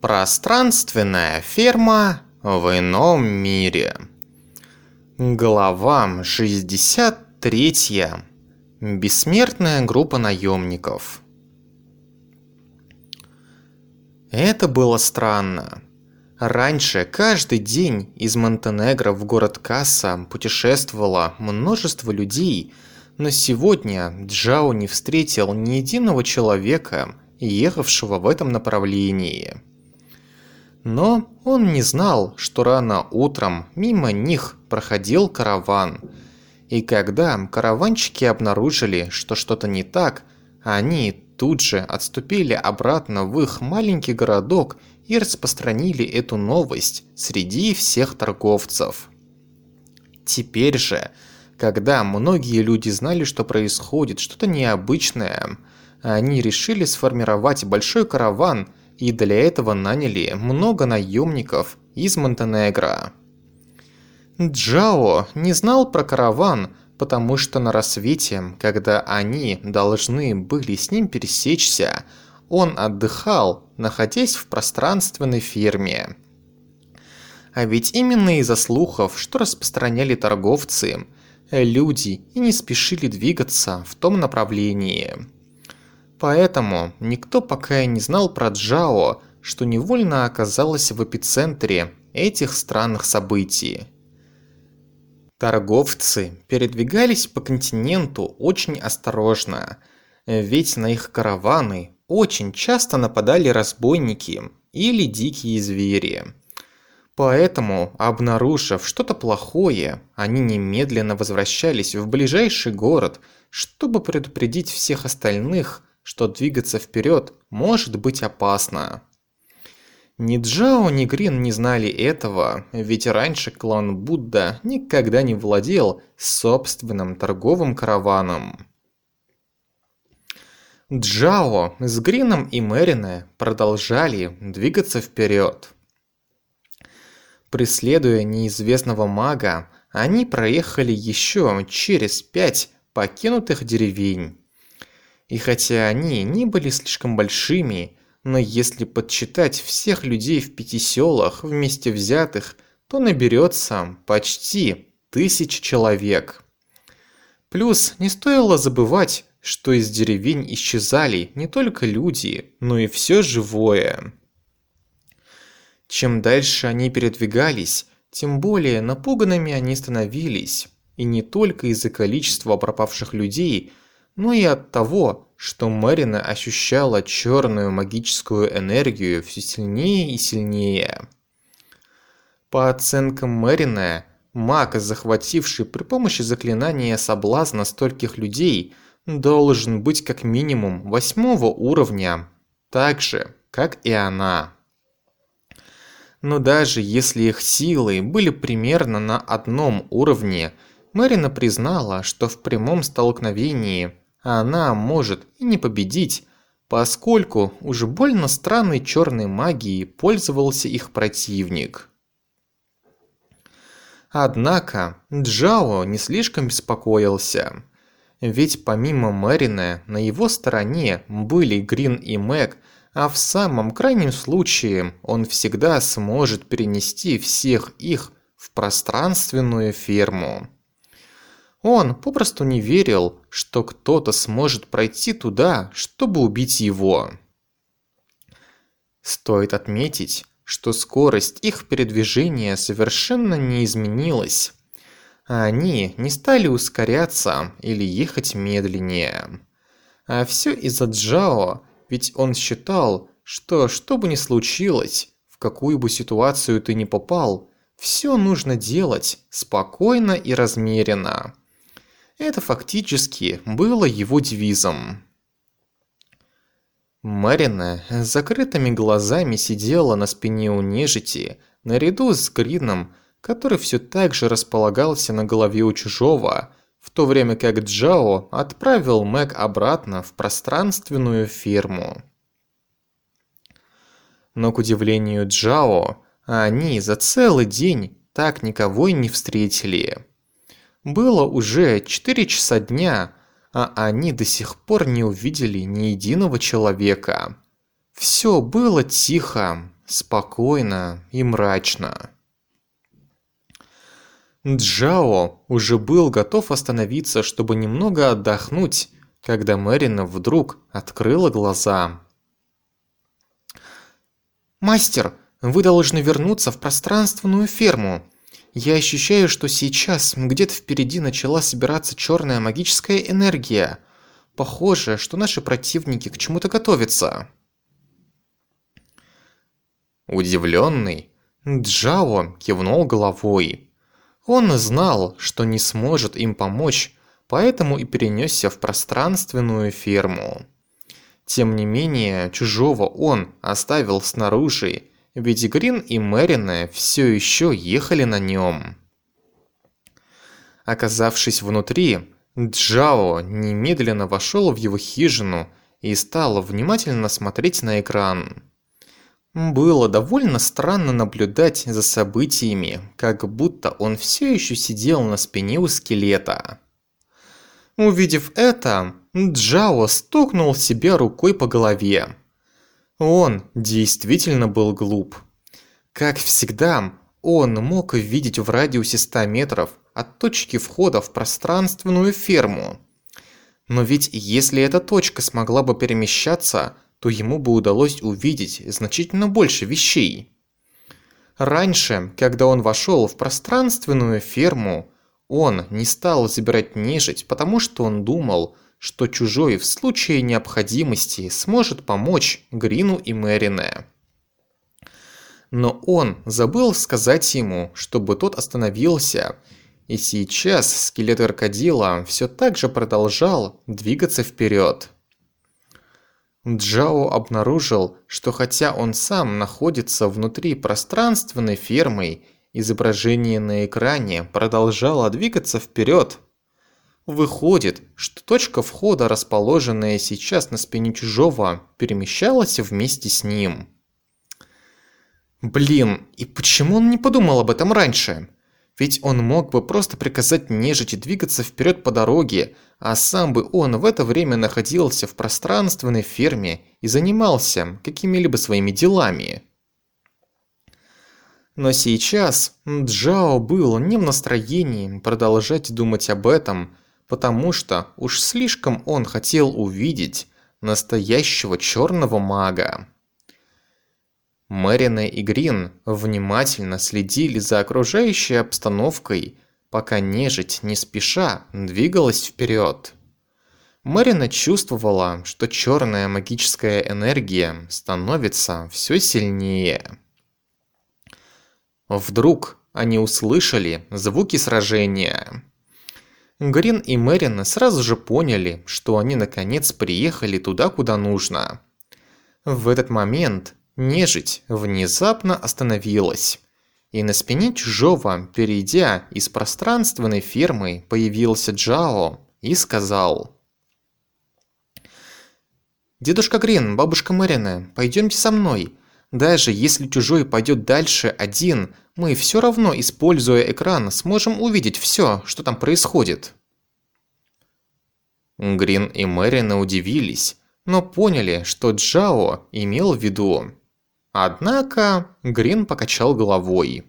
Пространственная ферма в ином мире. Глава 63. Бессмертная группа наемников. Это было странно. Раньше каждый день из Монтенегро в город Касса путешествовало множество людей, но сегодня Джао не встретил ни единого человека, ехавшего в этом направлении. Но он не знал, что рано утром мимо них проходил караван. И когда караванщики обнаружили, что что-то не так, они тут же отступили обратно в их маленький городок и распространили эту новость среди всех торговцев. Теперь же, когда многие люди знали, что происходит что-то необычное, они решили сформировать большой караван – и для этого наняли много наемников из Монтенегро. Джао не знал про караван, потому что на рассвете, когда они должны были с ним пересечься, он отдыхал, находясь в пространственной ферме. А ведь именно из-за слухов, что распространяли торговцы, люди и не спешили двигаться в том направлении. Поэтому никто пока и не знал про Джао, что невольно оказалась в эпицентре этих странных событий. Торговцы передвигались по континенту очень осторожно, ведь на их караваны очень часто нападали разбойники или дикие звери. Поэтому, обнаружив что-то плохое, они немедленно возвращались в ближайший город, чтобы предупредить всех остальных что двигаться вперед может быть опасно. Ни Джао, ни Грин не знали этого, ведь раньше клан Будда никогда не владел собственным торговым караваном. Джао с Грином и Мэрине продолжали двигаться вперед. Преследуя неизвестного мага, они проехали еще через пять покинутых деревень. И хотя они не были слишком большими, но если подсчитать всех людей в пяти селах вместе взятых, то наберется почти тысяч человек. Плюс не стоило забывать, что из деревень исчезали не только люди, но и все живое. Чем дальше они передвигались, тем более напуганными они становились. И не только из-за количества пропавших людей – но и от того, что Мэрина ощущала черную магическую энергию все сильнее и сильнее. По оценкам Мэрина, маг, захвативший при помощи заклинания соблазна стольких людей, должен быть как минимум восьмого уровня, так же, как и она. Но даже если их силы были примерно на одном уровне, Мэрина признала, что в прямом столкновении она может и не победить, поскольку уже больно странной черной магией пользовался их противник. Однако Джао не слишком беспокоился, ведь помимо Мэрина на его стороне были Грин и Мэг, а в самом крайнем случае он всегда сможет перенести всех их в пространственную ферму. Он попросту не верил, что кто-то сможет пройти туда, чтобы убить его. Стоит отметить, что скорость их передвижения совершенно не изменилась. Они не стали ускоряться или ехать медленнее. А все из-за Джао, ведь он считал, что что бы ни случилось, в какую бы ситуацию ты ни попал, все нужно делать спокойно и размеренно. Это фактически было его девизом. Марина с закрытыми глазами сидела на спине у нежити, наряду с Грином, который все так же располагался на голове у чужого, в то время как Джао отправил Мэг обратно в пространственную ферму. Но к удивлению Джао, они за целый день так никого и не встретили. Было уже 4 часа дня, а они до сих пор не увидели ни единого человека. Все было тихо, спокойно и мрачно. Джао уже был готов остановиться, чтобы немного отдохнуть, когда Мэрина вдруг открыла глаза. «Мастер, вы должны вернуться в пространственную ферму. Я ощущаю, что сейчас где-то впереди начала собираться черная магическая энергия. Похоже, что наши противники к чему-то готовятся». Удивленный, Джао кивнул головой. Он знал, что не сможет им помочь, поэтому и перенесся в пространственную ферму. Тем не менее, чужого он оставил снаружи, ведь Грин и Мэрина все еще ехали на нем. Оказавшись внутри, Джао немедленно вошел в его хижину и стал внимательно смотреть на экран. Было довольно странно наблюдать за событиями, как будто он все еще сидел на спине у скелета. Увидев это, Джао стукнул себя рукой по голове. Он действительно был глуп. Как всегда, он мог видеть в радиусе 100 метров от точки входа в пространственную ферму. Но ведь если эта точка смогла бы перемещаться, то ему бы удалось увидеть значительно больше вещей. Раньше, когда он вошел в пространственную ферму, он не стал забирать нежить, потому что он думал, что чужой в случае необходимости сможет помочь Грину и Мэрине. Но он забыл сказать ему, чтобы тот остановился, и сейчас скелет крокодила все так же продолжал двигаться вперед. Джао обнаружил, что хотя он сам находится внутри пространственной фермы, изображение на экране продолжало двигаться вперед. Выходит, что точка входа, расположенная сейчас на спине чужого, перемещалась вместе с ним. Блин, и почему он не подумал об этом раньше? Ведь он мог бы просто приказать нежити двигаться вперед по дороге, а сам бы он в это время находился в пространственной ферме и занимался какими-либо своими делами. Но сейчас Джао был не в настроении продолжать думать об этом, потому что уж слишком он хотел увидеть настоящего черного мага. Мэрина и Грин внимательно следили за окружающей обстановкой, пока нежить не спеша двигалась вперед. Мэрина чувствовала, что черная магическая энергия становится все сильнее. Вдруг они услышали звуки сражения. Грин и Мэрина сразу же поняли, что они наконец приехали туда, куда нужно. В этот момент Нежить внезапно остановилась, и на спине чужого, перейдя из пространственной фермы, появился Джао и сказал. «Дедушка Грин, бабушка Мэрина, пойдемте со мной. Даже если чужой пойдет дальше один, мы все равно, используя экран, сможем увидеть все, что там происходит». Грин и Мэрина удивились, но поняли, что Джао имел в виду Однако Грин покачал головой.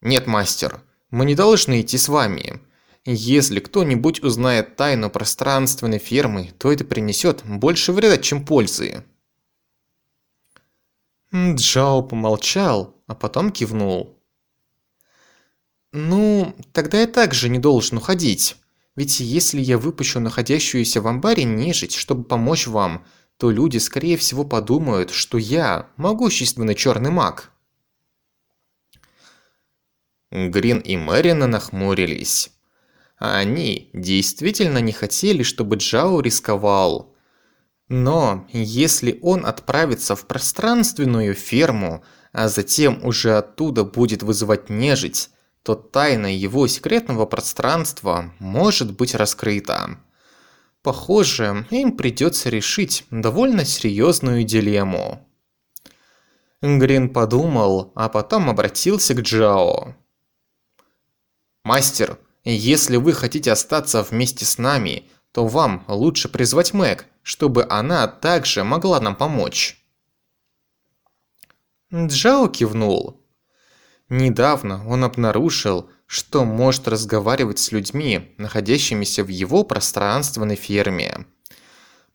«Нет, мастер, мы не должны идти с вами. Если кто-нибудь узнает тайну пространственной фермы, то это принесет больше вреда, чем пользы». Джао помолчал, а потом кивнул. «Ну, тогда я также не должен уходить. Ведь если я выпущу находящуюся в амбаре нежить, чтобы помочь вам, то люди, скорее всего, подумают, что я могущественный черный маг. Грин и Мэрина нахмурились. Они действительно не хотели, чтобы Джао рисковал. Но если он отправится в пространственную ферму, а затем уже оттуда будет вызывать нежить, то тайна его секретного пространства может быть раскрыта. Похоже, им придется решить довольно серьезную дилемму. Грин подумал, а потом обратился к Джао. «Мастер, если вы хотите остаться вместе с нами, то вам лучше призвать Мэг, чтобы она также могла нам помочь». Джао кивнул. Недавно он обнаружил, что может разговаривать с людьми, находящимися в его пространственной ферме.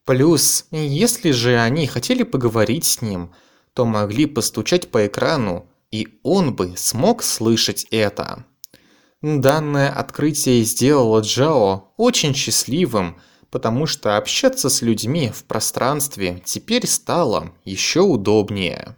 Плюс, если же они хотели поговорить с ним, то могли постучать по экрану, и он бы смог слышать это. Данное открытие сделало Джао очень счастливым, потому что общаться с людьми в пространстве теперь стало еще удобнее.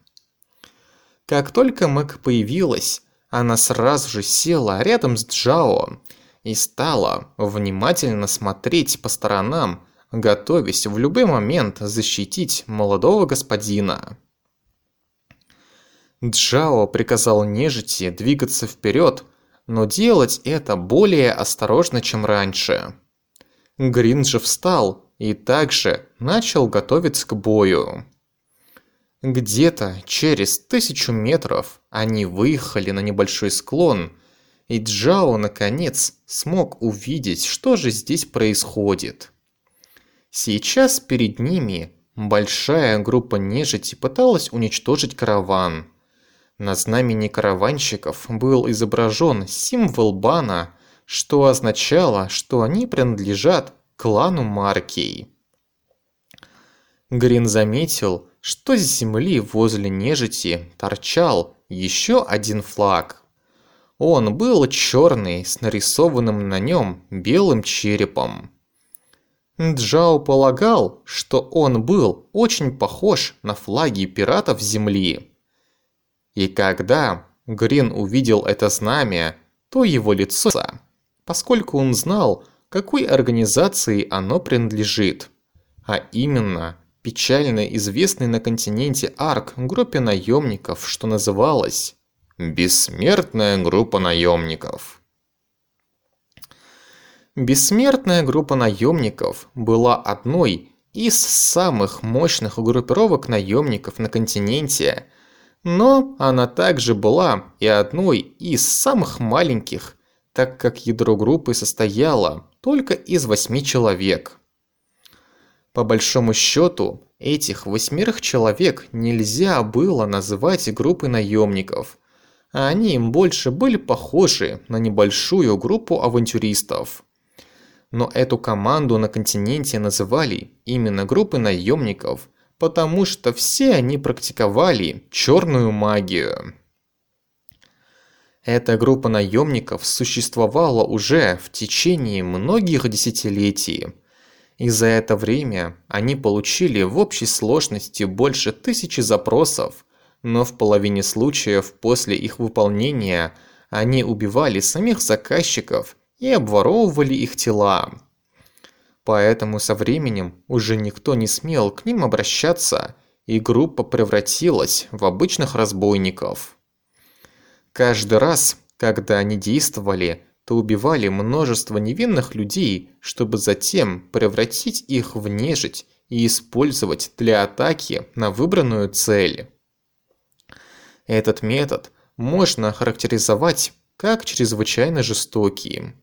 Как только Мэг появилась, она сразу же села рядом с Джао и стала внимательно смотреть по сторонам, готовясь в любой момент защитить молодого господина. Джао приказал нежити двигаться вперед, но делать это более осторожно, чем раньше. Грин же встал и также начал готовиться к бою. Где-то через тысячу метров они выехали на небольшой склон, и Джао наконец смог увидеть, что же здесь происходит. Сейчас перед ними большая группа нежити пыталась уничтожить караван. На знамени караванщиков был изображен символ бана, что означало, что они принадлежат клану Маркей. Грин заметил, что с земли возле нежити торчал еще один флаг. Он был черный, с нарисованным на нем белым черепом. Джао полагал, что он был очень похож на флаги пиратов Земли. И когда Грин увидел это знамя, то его лицо, поскольку он знал, какой организации оно принадлежит, а именно печально известной на континенте Арк группе наемников, что называлась «Бессмертная группа наемников». Бессмертная группа наемников была одной из самых мощных группировок наемников на континенте, но она также была и одной из самых маленьких, так как ядро группы состояло только из восьми человек. По большому счету, этих восьмерых человек нельзя было называть группой наемников. Они им больше были похожи на небольшую группу авантюристов. Но эту команду на континенте называли именно группой наемников, потому что все они практиковали черную магию. Эта группа наемников существовала уже в течение многих десятилетий – и за это время они получили в общей сложности больше тысячи запросов, но в половине случаев после их выполнения они убивали самих заказчиков и обворовывали их тела. Поэтому со временем уже никто не смел к ним обращаться, и группа превратилась в обычных разбойников. Каждый раз, когда они действовали, то убивали множество невинных людей, чтобы затем превратить их в нежить и использовать для атаки на выбранную цель. Этот метод можно охарактеризовать как чрезвычайно жестокий.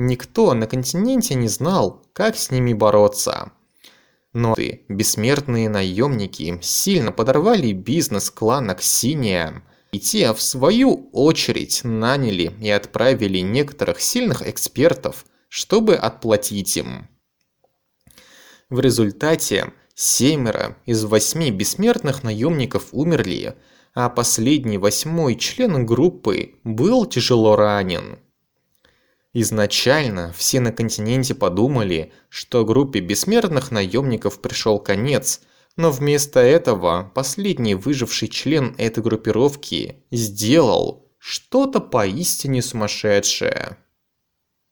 Никто на континенте не знал, как с ними бороться. Но ты, бессмертные наемники сильно подорвали бизнес клана Ксиния, и те, в свою очередь, наняли и отправили некоторых сильных экспертов, чтобы отплатить им. В результате семеро из восьми бессмертных наемников умерли, а последний восьмой член группы был тяжело ранен. Изначально все на континенте подумали, что группе бессмертных наемников пришел конец, но вместо этого последний выживший член этой группировки сделал что-то поистине сумасшедшее.